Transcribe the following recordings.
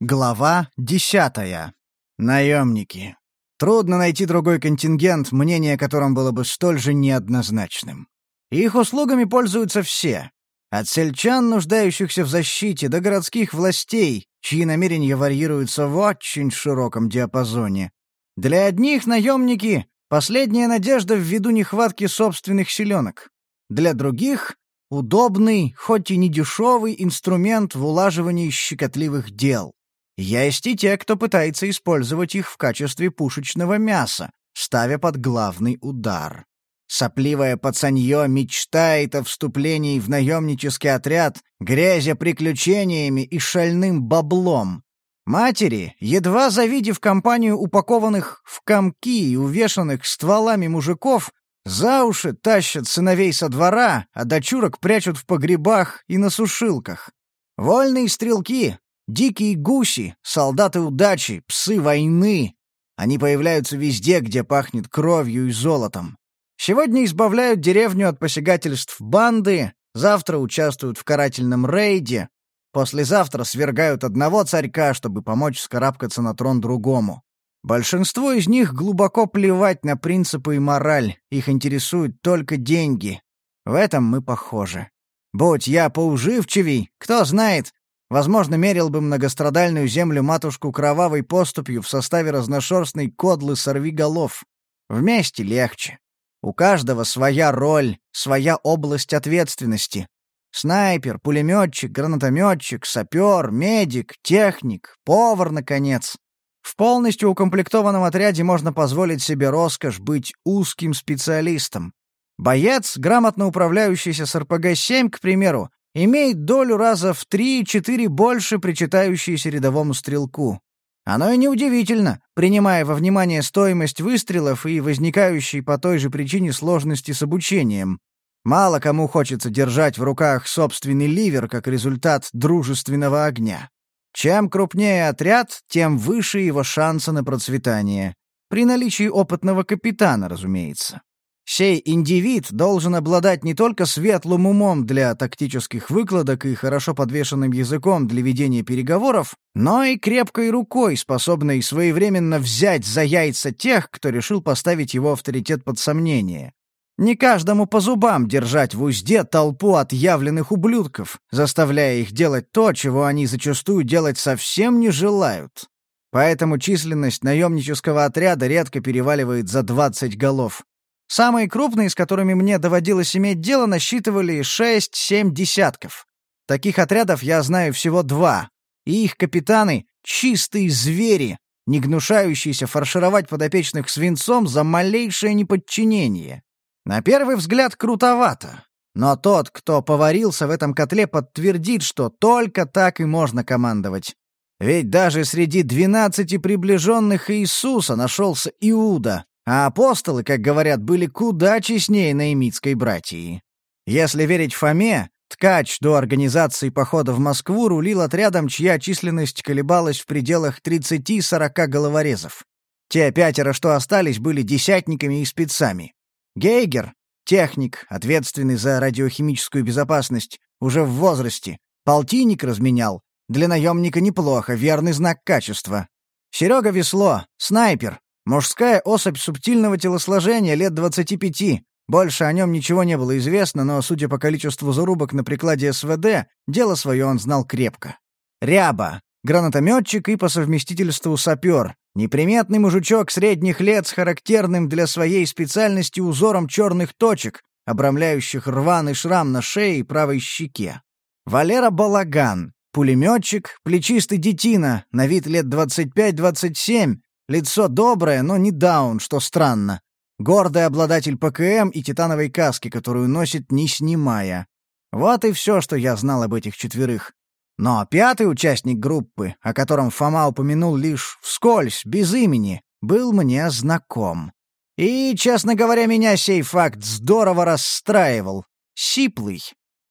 Глава десятая. Наемники. Трудно найти другой контингент, мнение о котором было бы столь же неоднозначным. Их услугами пользуются все. От сельчан, нуждающихся в защите, до городских властей, чьи намерения варьируются в очень широком диапазоне. Для одних наемники — последняя надежда ввиду нехватки собственных селенок. Для других — удобный, хоть и не дешевый инструмент в улаживании щекотливых дел. Есть и те, кто пытается использовать их в качестве пушечного мяса, ставя под главный удар. Сопливое пацанье мечтает о вступлении в наемнический отряд, грязя приключениями и шальным баблом. Матери, едва завидев компанию упакованных в комки и увешанных стволами мужиков, за уши тащат сыновей со двора, а дочурок прячут в погребах и на сушилках. Вольные стрелки, Дикие гуси, солдаты удачи, псы войны. Они появляются везде, где пахнет кровью и золотом. Сегодня избавляют деревню от посягательств банды, завтра участвуют в карательном рейде, послезавтра свергают одного царька, чтобы помочь скарабкаться на трон другому. Большинство из них глубоко плевать на принципы и мораль, их интересуют только деньги. В этом мы похожи. Будь я поуживчивей, кто знает, Возможно, мерил бы многострадальную землю матушку кровавой поступью в составе разношерстной кодлы сорвиголов. Вместе легче. У каждого своя роль, своя область ответственности. Снайпер, пулеметчик, гранатометчик, сапер, медик, техник, повар, наконец. В полностью укомплектованном отряде можно позволить себе роскошь быть узким специалистом. Боец, грамотно управляющийся с РПГ-7, к примеру, имеет долю раза в 3-4 больше причитающейся рядовому стрелку. Оно и неудивительно, принимая во внимание стоимость выстрелов и возникающей по той же причине сложности с обучением. Мало кому хочется держать в руках собственный ливер как результат дружественного огня. Чем крупнее отряд, тем выше его шансы на процветание. При наличии опытного капитана, разумеется. Сей индивид должен обладать не только светлым умом для тактических выкладок и хорошо подвешенным языком для ведения переговоров, но и крепкой рукой, способной своевременно взять за яйца тех, кто решил поставить его авторитет под сомнение. Не каждому по зубам держать в узде толпу отъявленных ублюдков, заставляя их делать то, чего они зачастую делать совсем не желают. Поэтому численность наемнического отряда редко переваливает за 20 голов. Самые крупные, с которыми мне доводилось иметь дело, насчитывали 6-7 десятков. Таких отрядов я знаю всего два, и их капитаны — чистые звери, не гнушающиеся фаршировать подопечных свинцом за малейшее неподчинение. На первый взгляд крутовато, но тот, кто поварился в этом котле, подтвердит, что только так и можно командовать. Ведь даже среди двенадцати приближенных Иисуса нашелся Иуда, а апостолы, как говорят, были куда честнее наимитской братьи. Если верить Фоме, ткач до организации похода в Москву рулил отрядом, чья численность колебалась в пределах 30-40 головорезов. Те пятеро, что остались, были десятниками и спецами. Гейгер, техник, ответственный за радиохимическую безопасность, уже в возрасте, полтинник разменял. Для наемника неплохо, верный знак качества. Серега Весло, снайпер, Мужская особь субтильного телосложения лет 25. Больше о нем ничего не было известно, но, судя по количеству зарубок на прикладе СВД, дело свое он знал крепко. Ряба. Гранатометчик и по совместительству сапер. Неприметный мужичок средних лет с характерным для своей специальности узором черных точек, обрамляющих рваный шрам на шее и правой щеке. Валера Балаган. Пулеметчик, плечистый детина, на вид лет 25-27, Лицо доброе, но не даун, что странно. Гордый обладатель ПКМ и титановой каски, которую носит, не снимая. Вот и все, что я знал об этих четверых. Но пятый участник группы, о котором Фома упомянул лишь вскользь, без имени, был мне знаком. И, честно говоря, меня сей факт здорово расстраивал. Сиплый.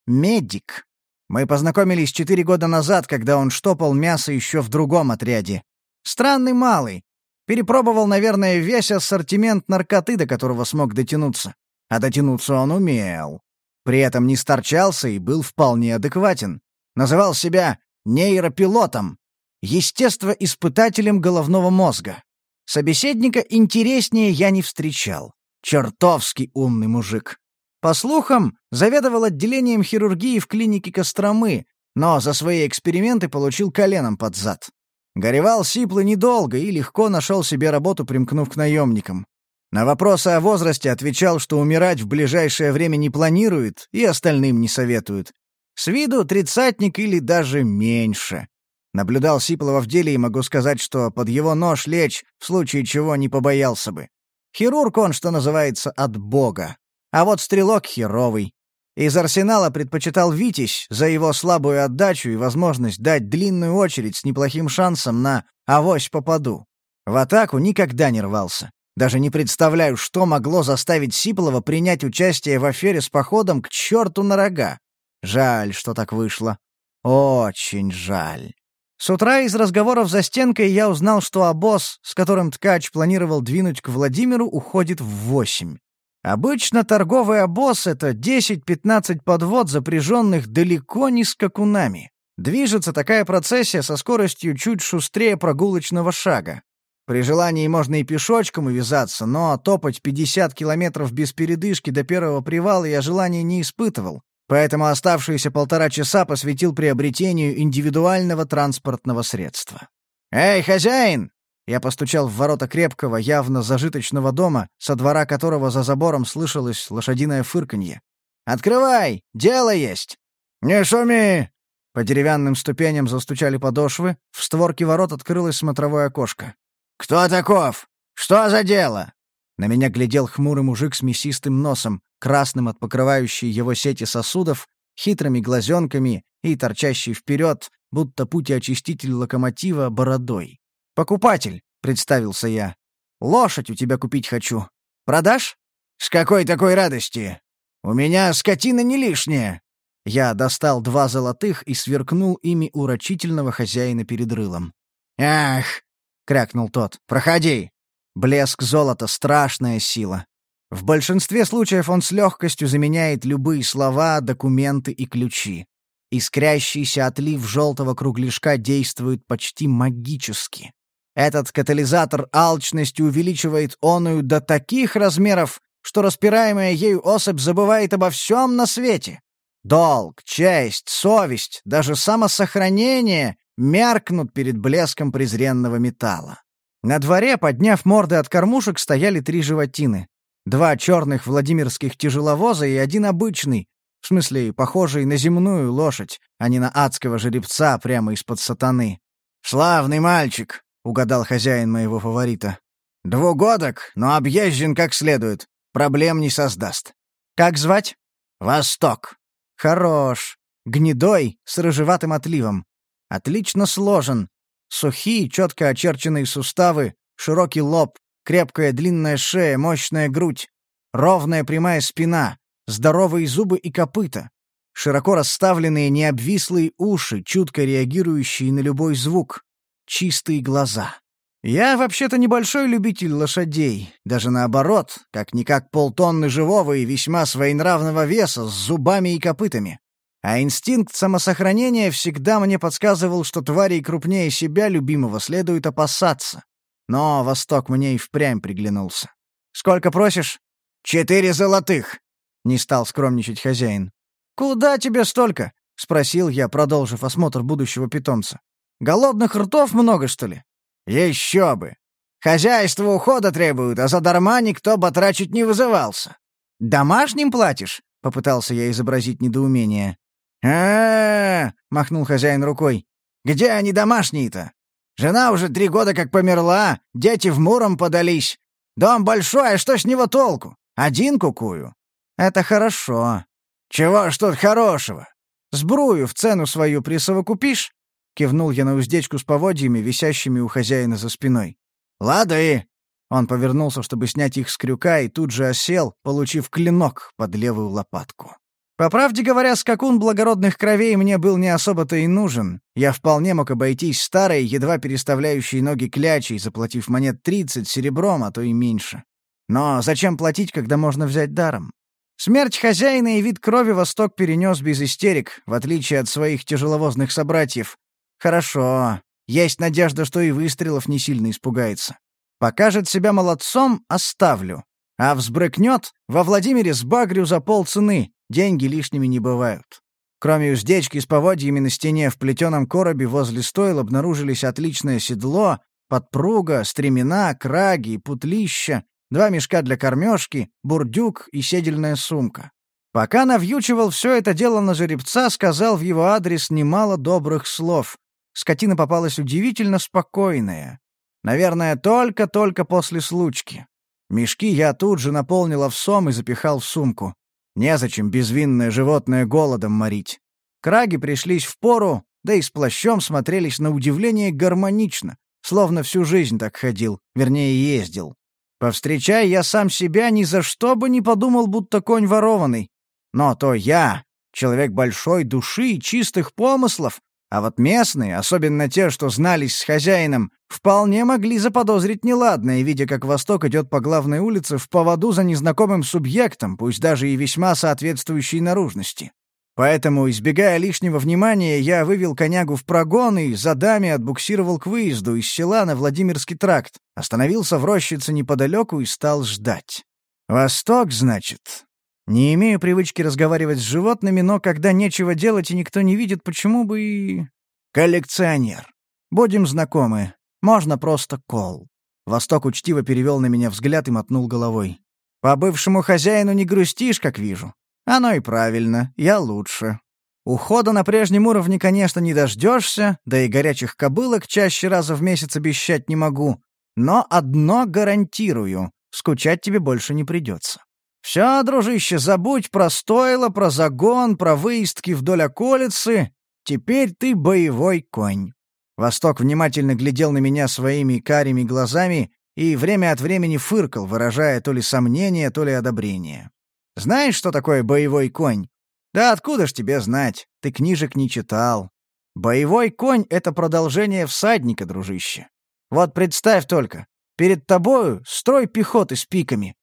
Медик. Мы познакомились четыре года назад, когда он штопал мясо еще в другом отряде. Странный малый, Перепробовал, наверное, весь ассортимент наркоты, до которого смог дотянуться. А дотянуться он умел. При этом не сторчался и был вполне адекватен. Называл себя нейропилотом. естествоиспытателем головного мозга. Собеседника интереснее я не встречал. Чертовски умный мужик. По слухам, заведовал отделением хирургии в клинике Костромы, но за свои эксперименты получил коленом под зад. Горевал Сиплый недолго и легко нашел себе работу, примкнув к наемникам. На вопросы о возрасте отвечал, что умирать в ближайшее время не планирует и остальным не советует. С виду тридцатник или даже меньше. Наблюдал Сиплова в деле и могу сказать, что под его нож лечь, в случае чего не побоялся бы. Хирург он, что называется, от бога. А вот стрелок херовый. Из арсенала предпочитал Витязь за его слабую отдачу и возможность дать длинную очередь с неплохим шансом на «авось попаду». В атаку никогда не рвался. Даже не представляю, что могло заставить Сиплова принять участие в афере с походом к черту на рога. Жаль, что так вышло. Очень жаль. С утра из разговоров за стенкой я узнал, что обоз, с которым ткач планировал двинуть к Владимиру, уходит в восемь. Обычно торговый обоз — это 10-15 подвод, запряженных далеко не скакунами. Движется такая процессия со скоростью чуть шустрее прогулочного шага. При желании можно и пешочком увязаться, но топать 50 километров без передышки до первого привала я желания не испытывал, поэтому оставшиеся полтора часа посвятил приобретению индивидуального транспортного средства. «Эй, хозяин!» Я постучал в ворота крепкого, явно зажиточного дома, со двора которого за забором слышалось лошадиное фырканье. «Открывай! Дело есть!» «Не шуми!» По деревянным ступеням застучали подошвы, в створке ворот открылось смотровое окошко. «Кто таков? Что за дело?» На меня глядел хмурый мужик с мясистым носом, красным от покрывающей его сети сосудов, хитрыми глазенками и торчащий вперед, будто путеочиститель локомотива, бородой. «Покупатель», — представился я. «Лошадь у тебя купить хочу. Продашь?» «С какой такой радости? У меня скотина не лишняя». Я достал два золотых и сверкнул ими урочительного хозяина перед рылом. «Ах!» — крякнул тот. «Проходи!» Блеск золота — страшная сила. В большинстве случаев он с легкостью заменяет любые слова, документы и ключи. Искрящийся отлив желтого кругляшка действует почти магически. Этот катализатор алчности увеличивает оную до таких размеров, что распираемая ею особь забывает обо всем на свете. Долг, честь, совесть, даже самосохранение меркнут перед блеском презренного металла. На дворе, подняв морды от кормушек, стояли три животины. Два черных владимирских тяжеловоза и один обычный, в смысле, похожий на земную лошадь, а не на адского жеребца прямо из-под сатаны. «Славный мальчик!» Угадал хозяин моего фаворита. «Двугодок, но объезжен как следует. Проблем не создаст. Как звать?» «Восток». «Хорош. Гнедой, с рыжеватым отливом. Отлично сложен. Сухие, четко очерченные суставы, широкий лоб, крепкая длинная шея, мощная грудь, ровная прямая спина, здоровые зубы и копыта, широко расставленные необвислые уши, чутко реагирующие на любой звук, чистые глаза. Я вообще-то небольшой любитель лошадей, даже наоборот, как-никак полтонны живого и весьма своенравного веса с зубами и копытами. А инстинкт самосохранения всегда мне подсказывал, что тварей крупнее себя любимого следует опасаться. Но Восток мне и впрямь приглянулся. «Сколько просишь?» «Четыре золотых!» — не стал скромничать хозяин. «Куда тебе столько?» — спросил я, продолжив осмотр будущего питомца. Голодных ртов много, что ли? Еще бы. Хозяйство ухода требует, а задарма никто батрачить не вызывался. Домашним платишь? Попытался я изобразить недоумение. -а махнул хозяин рукой. «Где они домашние-то? Жена уже три года как померла, дети в Муром подались. Дом большой, а что с него толку? Один кукую». «Это хорошо». «Чего ж тут хорошего?» «Сбрую в цену свою присовокупишь, Кивнул я на уздечку с поводьями, висящими у хозяина за спиной. «Лады!» Он повернулся, чтобы снять их с крюка, и тут же осел, получив клинок под левую лопатку. По правде говоря, скакун благородных кровей мне был не особо-то и нужен. Я вполне мог обойтись старой, едва переставляющей ноги клячей, заплатив монет тридцать серебром, а то и меньше. Но зачем платить, когда можно взять даром? Смерть хозяина и вид крови Восток перенес без истерик, в отличие от своих тяжеловозных собратьев, Хорошо. Есть надежда, что и выстрелов не сильно испугается. Покажет себя молодцом — оставлю. А взбрыкнет — во Владимире сбагрю за полцены, деньги лишними не бывают. Кроме уздечки с поводьями на стене в плетеном коробе возле стойл обнаружились отличное седло, подпруга, стремена, краги, путлища, два мешка для кормежки, бурдюк и седельная сумка. Пока навьючивал все это дело на жеребца, сказал в его адрес немало добрых слов. Скотина попалась удивительно спокойная. Наверное, только-только после случки. Мешки я тут же наполнил овсом и запихал в сумку. Незачем безвинное животное голодом морить. Краги пришлись в пору, да и с плащом смотрелись на удивление гармонично, словно всю жизнь так ходил, вернее, ездил. Повстречай я сам себя, ни за что бы не подумал, будто конь ворованный. Но то я, человек большой души и чистых помыслов, а вот местные, особенно те, что знались с хозяином, вполне могли заподозрить неладное, видя, как Восток идет по главной улице в поводу за незнакомым субъектом, пусть даже и весьма соответствующей наружности. Поэтому, избегая лишнего внимания, я вывел конягу в прогон и за дами отбуксировал к выезду из села на Владимирский тракт, остановился в рощице неподалеку и стал ждать. «Восток, значит?» Не имею привычки разговаривать с животными, но когда нечего делать и никто не видит, почему бы и... Коллекционер. Будем знакомы. Можно просто Кол. Восток учтиво перевел на меня взгляд и мотнул головой. По бывшему хозяину не грустишь, как вижу. Оно и правильно, я лучше. Ухода на прежнем уровне, конечно, не дождешься, да и горячих кобылок чаще раза в месяц обещать не могу. Но одно гарантирую — скучать тебе больше не придется. «Все, дружище, забудь про стойло, про загон, про выездки вдоль околицы. Теперь ты боевой конь». Восток внимательно глядел на меня своими карими глазами и время от времени фыркал, выражая то ли сомнение, то ли одобрение. «Знаешь, что такое боевой конь?» «Да откуда ж тебе знать? Ты книжек не читал. Боевой конь — это продолжение всадника, дружище. Вот представь только, перед тобою строй пехоты с пиками,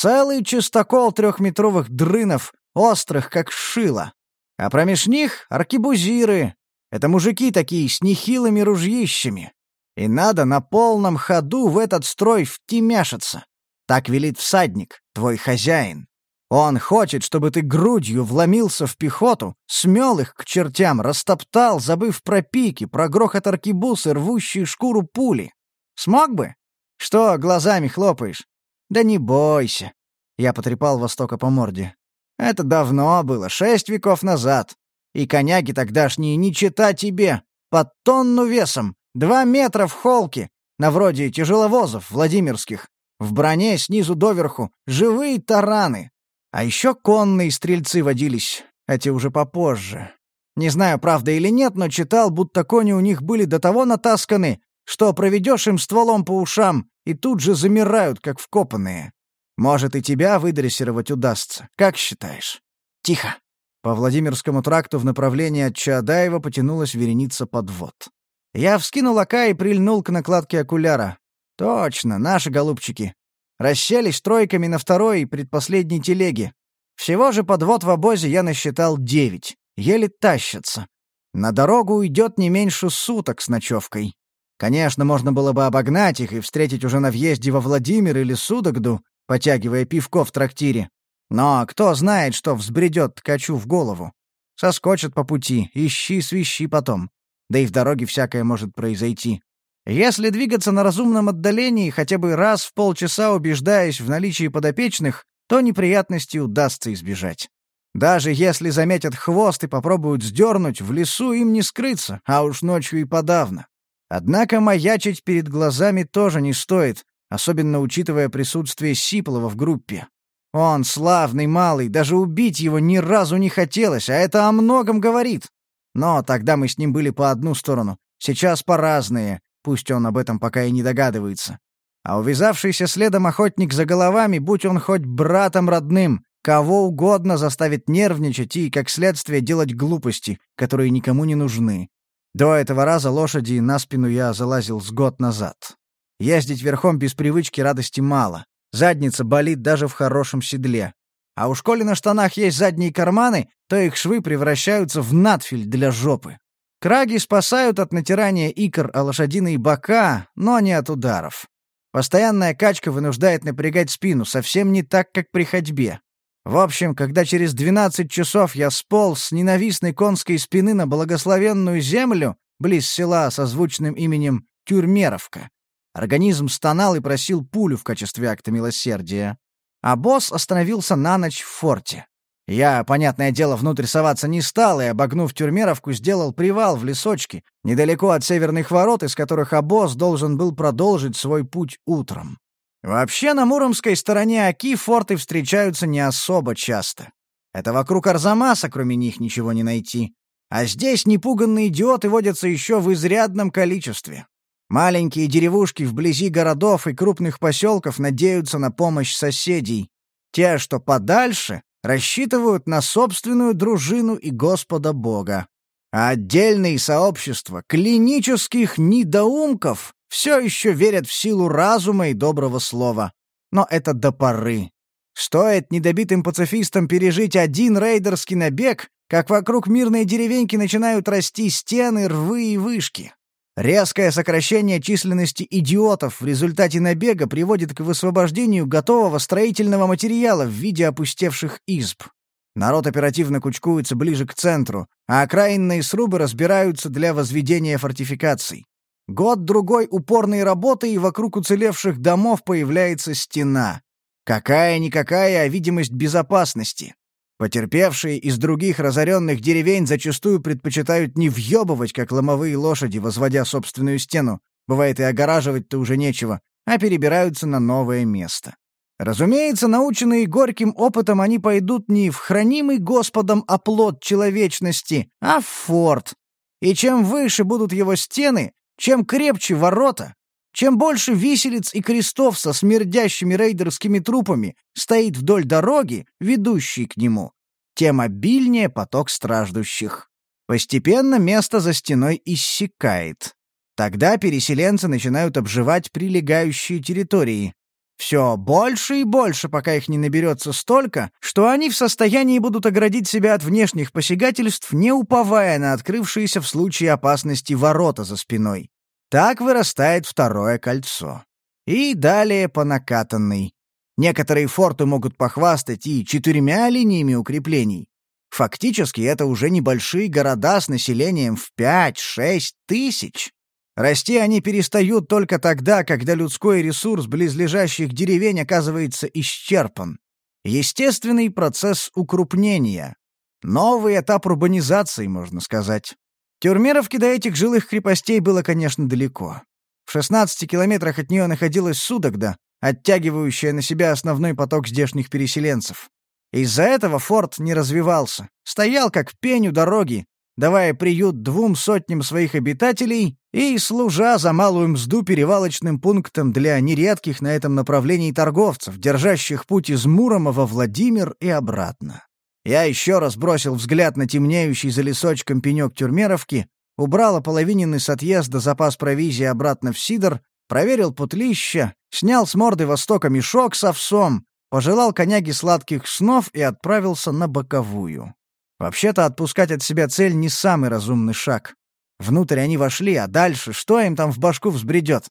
Целый чистокол трехметровых дрынов, острых, как шило. А промеж них — аркебузиры. Это мужики такие с нехилыми ружьищами. И надо на полном ходу в этот строй втемяшиться. Так велит всадник, твой хозяин. Он хочет, чтобы ты грудью вломился в пехоту, смел их к чертям, растоптал, забыв про пики, про грохот аркебусы, рвущие шкуру пули. Смог бы? Что глазами хлопаешь? «Да не бойся», — я потрепал Востока по морде. «Это давно было, шесть веков назад. И коняги тогдашние не чита тебе. Под тонну весом, два метра в холке, на вроде тяжеловозов владимирских. В броне снизу доверху, живые тараны. А еще конные стрельцы водились, эти уже попозже. Не знаю, правда или нет, но читал, будто кони у них были до того натасканы, что проведешь им стволом по ушам, и тут же замирают, как вкопанные. Может, и тебя выдрессировать удастся. Как считаешь? Тихо. По Владимирскому тракту в направлении от Чаадаева потянулась вереница подвод. Я вскинул ока и прильнул к накладке окуляра. Точно, наши голубчики. Расселись тройками на второй и предпоследней телеге. Всего же подвод в обозе я насчитал девять. Еле тащатся. На дорогу уйдет не меньше суток с ночевкой. Конечно, можно было бы обогнать их и встретить уже на въезде во Владимир или Судогду, потягивая пивко в трактире. Но кто знает, что взбредет ткачу в голову. Соскочат по пути, ищи, свищи потом. Да и в дороге всякое может произойти. Если двигаться на разумном отдалении, хотя бы раз в полчаса убеждаясь в наличии подопечных, то неприятностей удастся избежать. Даже если заметят хвост и попробуют сдернуть, в лесу им не скрыться, а уж ночью и подавно. Однако маячить перед глазами тоже не стоит, особенно учитывая присутствие Сиплова в группе. Он славный малый, даже убить его ни разу не хотелось, а это о многом говорит. Но тогда мы с ним были по одну сторону, сейчас по разные, пусть он об этом пока и не догадывается. А увязавшийся следом охотник за головами, будь он хоть братом родным, кого угодно заставит нервничать и, как следствие, делать глупости, которые никому не нужны. До этого раза лошади на спину я залазил с год назад. Ездить верхом без привычки радости мало. Задница болит даже в хорошем седле. А уж коли на штанах есть задние карманы, то их швы превращаются в надфиль для жопы. Краги спасают от натирания икр о лошадиные бока, но не от ударов. Постоянная качка вынуждает напрягать спину, совсем не так, как при ходьбе. В общем, когда через 12 часов я сполз с ненавистной конской спины на благословенную землю, близ села со звучным именем Тюрмеровка, организм стонал и просил пулю в качестве акта милосердия. А босс остановился на ночь в форте. Я, понятное дело, внутрь соваться не стал и, обогнув Тюрмеровку, сделал привал в лесочке, недалеко от северных ворот, из которых обоз должен был продолжить свой путь утром. Вообще, на Муромской стороне Оки форты встречаются не особо часто. Это вокруг Арзамаса, кроме них, ничего не найти. А здесь непуганные идиоты водятся еще в изрядном количестве. Маленькие деревушки вблизи городов и крупных поселков надеются на помощь соседей. Те, что подальше, рассчитывают на собственную дружину и Господа Бога. А отдельные сообщества клинических недоумков все еще верят в силу разума и доброго слова. Но это до поры. Стоит недобитым пацифистам пережить один рейдерский набег, как вокруг мирной деревеньки начинают расти стены, рвы и вышки. Резкое сокращение численности идиотов в результате набега приводит к высвобождению готового строительного материала в виде опустевших изб. Народ оперативно кучкуется ближе к центру, а окраинные срубы разбираются для возведения фортификаций. Год-другой упорной работы, и вокруг уцелевших домов появляется стена. Какая-никакая а видимость безопасности. Потерпевшие из других разоренных деревень зачастую предпочитают не въебывать, как ломовые лошади, возводя собственную стену, бывает и огораживать-то уже нечего, а перебираются на новое место. Разумеется, наученные горьким опытом, они пойдут не в хранимый Господом оплот человечности, а в форт. И чем выше будут его стены, чем крепче ворота, чем больше виселиц и крестов со смердящими рейдерскими трупами стоит вдоль дороги, ведущей к нему, тем обильнее поток страждущих. Постепенно место за стеной иссякает. Тогда переселенцы начинают обживать прилегающие территории. Все больше и больше, пока их не наберется столько, что они в состоянии будут оградить себя от внешних посягательств, не уповая на открывшиеся в случае опасности ворота за спиной. Так вырастает второе кольцо. И далее по накатанной. Некоторые форты могут похвастать и четырьмя линиями укреплений. Фактически это уже небольшие города с населением в 5-6 тысяч. Расти они перестают только тогда, когда людской ресурс близлежащих деревень оказывается исчерпан. Естественный процесс укрупнения. Новый этап урбанизации, можно сказать. Тюрмеровки до этих жилых крепостей было, конечно, далеко. В 16 километрах от нее находилась Судогда, оттягивающая на себя основной поток здешних переселенцев. Из-за этого форт не развивался, стоял как пень у дороги, давая приют двум сотням своих обитателей и служа за малую мзду перевалочным пунктом для нередких на этом направлении торговцев, держащих путь из Мурома во Владимир и обратно. Я еще раз бросил взгляд на темнеющий за лесочком пенек Тюрмеровки, убрал ополовиненный с отъезда запас провизии обратно в сидор, проверил путлища, снял с морды Востока мешок с овсом, пожелал коняге сладких снов и отправился на боковую. Вообще-то отпускать от себя цель не самый разумный шаг. Внутрь они вошли, а дальше что им там в башку взбредет?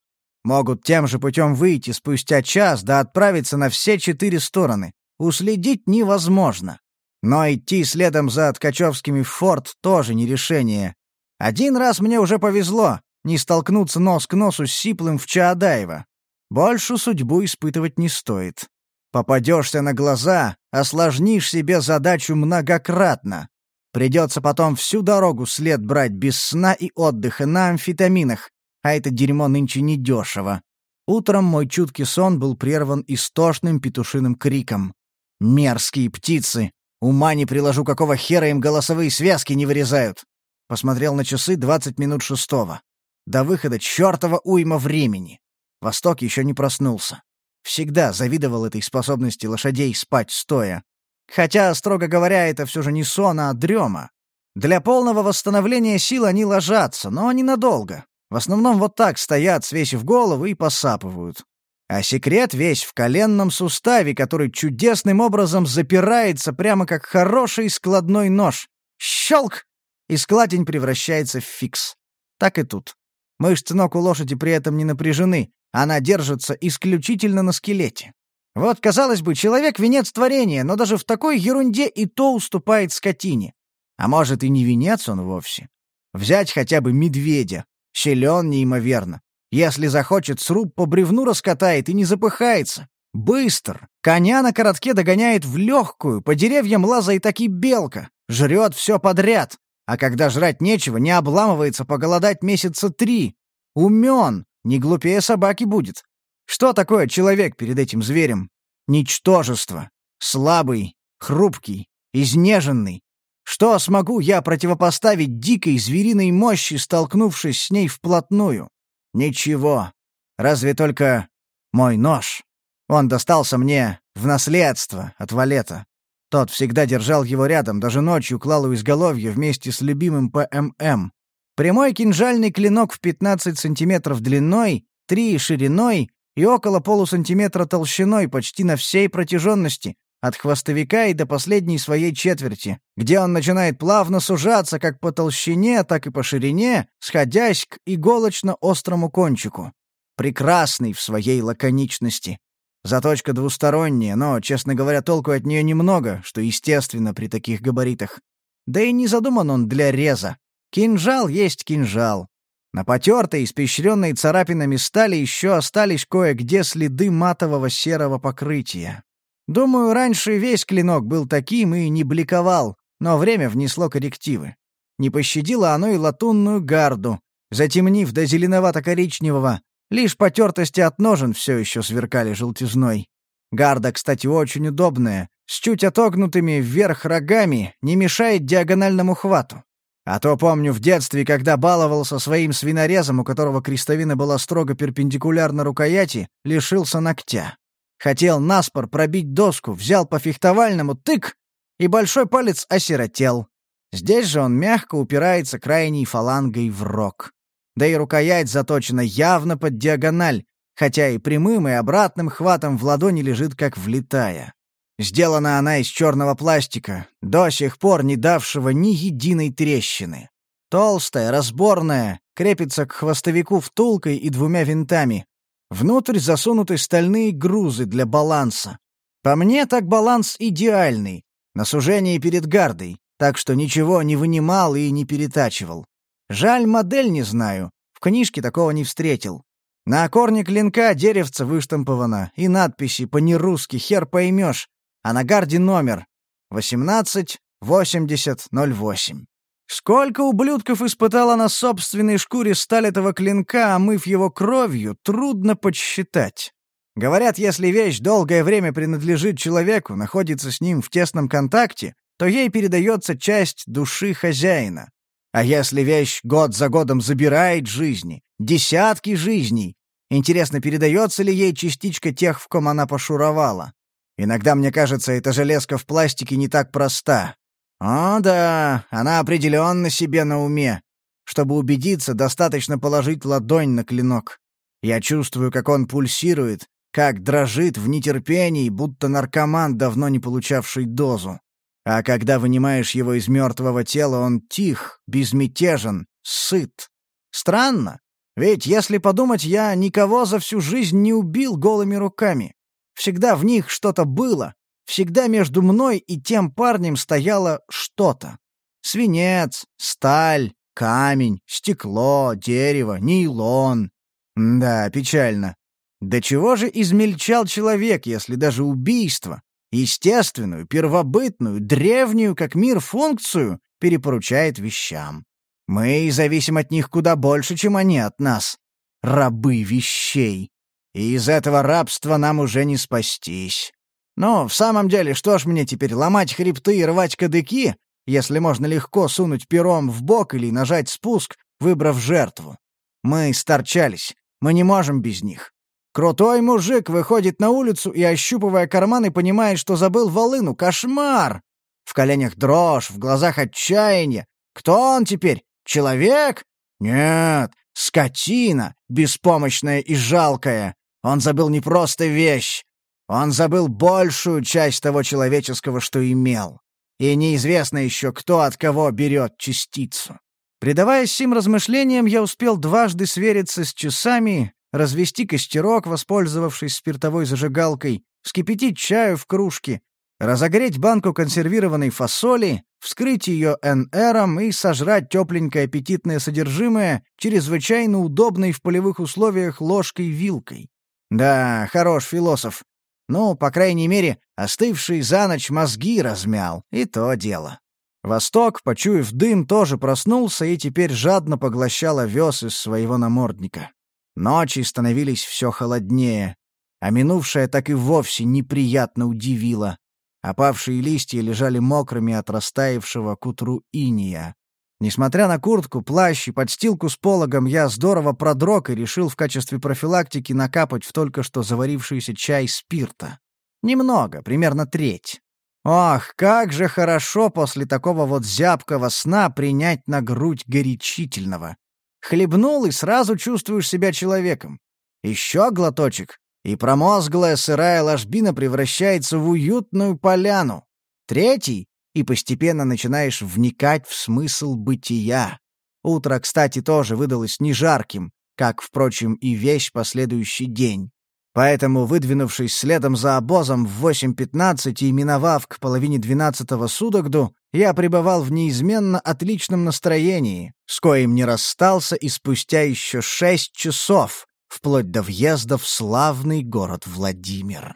Могут тем же путем выйти спустя час да отправиться на все четыре стороны. Уследить невозможно. Но идти следом за Ткачевскими в форт тоже не решение. Один раз мне уже повезло не столкнуться нос к носу с Сиплым в Чаадаево. Больше судьбу испытывать не стоит. Попадешься на глаза, осложнишь себе задачу многократно. Придется потом всю дорогу след брать без сна и отдыха на амфетаминах, а это дерьмо нынче недешево. Утром мой чуткий сон был прерван истошным петушиным криком. «Мерзкие птицы! Ума не приложу, какого хера им голосовые связки не вырезают. Посмотрел на часы двадцать минут шестого. До выхода чертова уйма времени. Восток еще не проснулся. Всегда завидовал этой способности лошадей спать стоя. Хотя, строго говоря, это все же не сон, а дрема. Для полного восстановления сил они ложатся, но ненадолго. В основном вот так стоят, свесив голову и посапывают. А секрет весь в коленном суставе, который чудесным образом запирается прямо как хороший складной нож. Щелк! и складень превращается в фикс. Так и тут. Мышцы ног у лошади при этом не напряжены, она держится исключительно на скелете. Вот, казалось бы, человек — венец творения, но даже в такой ерунде и то уступает скотине. А может, и не венец он вовсе. Взять хотя бы медведя. Силен неимоверно. Если захочет, сруб по бревну раскатает и не запыхается. Быстр. Коня на коротке догоняет в легкую, по деревьям лазает таки белка. Жрет все подряд. А когда жрать нечего, не обламывается поголодать месяца три. Умен, не глупее собаки будет. Что такое человек перед этим зверем? Ничтожество. Слабый, хрупкий, изнеженный. Что смогу я противопоставить дикой звериной мощи, столкнувшись с ней вплотную? Ничего. Разве только мой нож. Он достался мне в наследство от Валета. Тот всегда держал его рядом, даже ночью клал у изголовья вместе с любимым ПММ. Прямой кинжальный клинок в 15 сантиметров длиной, 3 шириной и около полусантиметра толщиной почти на всей протяженности, от хвостовика и до последней своей четверти, где он начинает плавно сужаться как по толщине, так и по ширине, сходясь к иголочно-острому кончику. Прекрасный в своей лаконичности. Заточка двусторонняя, но, честно говоря, толку от нее немного, что естественно при таких габаритах. Да и не задуман он для реза. Кинжал есть кинжал. На потертой, испещренной царапинами стали еще остались кое-где следы матового серого покрытия. Думаю, раньше весь клинок был таким и не бликовал, но время внесло коррективы. Не пощадило оно и латунную гарду, затемнив до зеленовато-коричневого, Лишь потертости от ножен все еще сверкали желтизной. Гарда, кстати, очень удобная, с чуть отогнутыми вверх рогами, не мешает диагональному хвату. А то помню в детстве, когда баловался своим свинорезом, у которого крестовина была строго перпендикулярна рукояти, лишился ногтя. Хотел наспор пробить доску, взял по фехтовальному тык, и большой палец осиротел. Здесь же он мягко упирается крайней фалангой в рог да и рукоять заточена явно под диагональ, хотя и прямым и обратным хватом в ладони лежит как влитая. Сделана она из черного пластика, до сих пор не давшего ни единой трещины. Толстая, разборная, крепится к хвостовику втулкой и двумя винтами. Внутрь засунуты стальные грузы для баланса. По мне, так баланс идеальный, на сужении перед гардой, так что ничего не вынимал и не перетачивал. Жаль, модель не знаю. В книжке такого не встретил. На корне клинка деревце выштамповано, и надписи по-нерусски хер поймешь, а на гарде номер 188008. Сколько ублюдков испытала на собственной шкуре сталь этого клинка, омыв его кровью, трудно подсчитать. Говорят, если вещь долгое время принадлежит человеку, находится с ним в тесном контакте, то ей передается часть души хозяина. А если вещь год за годом забирает жизни, десятки жизней, интересно, передается ли ей частичка тех, в ком она пошуровала? Иногда мне кажется, эта железка в пластике не так проста. О да, она определенно себе на уме. Чтобы убедиться, достаточно положить ладонь на клинок. Я чувствую, как он пульсирует, как дрожит в нетерпении, будто наркоман, давно не получавший дозу. А когда вынимаешь его из мертвого тела, он тих, безмятежен, сыт. Странно, ведь, если подумать, я никого за всю жизнь не убил голыми руками. Всегда в них что-то было, всегда между мной и тем парнем стояло что-то. Свинец, сталь, камень, стекло, дерево, нейлон. Да, печально. До чего же измельчал человек, если даже убийство, естественную, первобытную, древнюю, как мир, функцию перепоручает вещам. Мы зависим от них куда больше, чем они от нас. Рабы вещей. И из этого рабства нам уже не спастись. Но в самом деле, что ж мне теперь, ломать хребты и рвать кадыки, если можно легко сунуть пером в бок или нажать спуск, выбрав жертву? Мы сторчались, мы не можем без них. Крутой мужик выходит на улицу и, ощупывая карманы, понимает, что забыл волыну. Кошмар! В коленях дрожь, в глазах отчаяние. Кто он теперь? Человек? Нет, скотина, беспомощная и жалкая. Он забыл не просто вещь. Он забыл большую часть того человеческого, что имел. и неизвестно еще, кто от кого берет частицу. Предаваясь сим размышлениям, я успел дважды свериться с часами, развести костерок, воспользовавшись спиртовой зажигалкой, вскипятить чаю в кружке, разогреть банку консервированной фасоли, вскрыть ее НРом и сожрать тепленькое аппетитное содержимое чрезвычайно удобной в полевых условиях ложкой-вилкой. Да, хорош философ. Ну, по крайней мере, остывший за ночь мозги размял, и то дело. Восток, почуяв дым, тоже проснулся и теперь жадно поглощал овес из своего намордника. Ночи становились все холоднее, а минувшая так и вовсе неприятно удивила. Опавшие листья лежали мокрыми от растаявшего к утру иния. Несмотря на куртку, плащ и подстилку с пологом, я здорово продрог и решил в качестве профилактики накапать в только что заварившийся чай спирта. Немного, примерно треть. Ох, как же хорошо после такого вот зябкого сна принять на грудь горячительного. Хлебнул и сразу чувствуешь себя человеком. Еще глоточек, и промозглая сырая ложбина превращается в уютную поляну. Третий, и постепенно начинаешь вникать в смысл бытия. Утро, кстати, тоже выдалось не жарким, как, впрочем, и весь последующий день. Поэтому, выдвинувшись следом за обозом в 8.15 и миновав к половине двенадцатого Судогду, я пребывал в неизменно отличном настроении, с коим не расстался и спустя еще шесть часов, вплоть до въезда в славный город Владимир.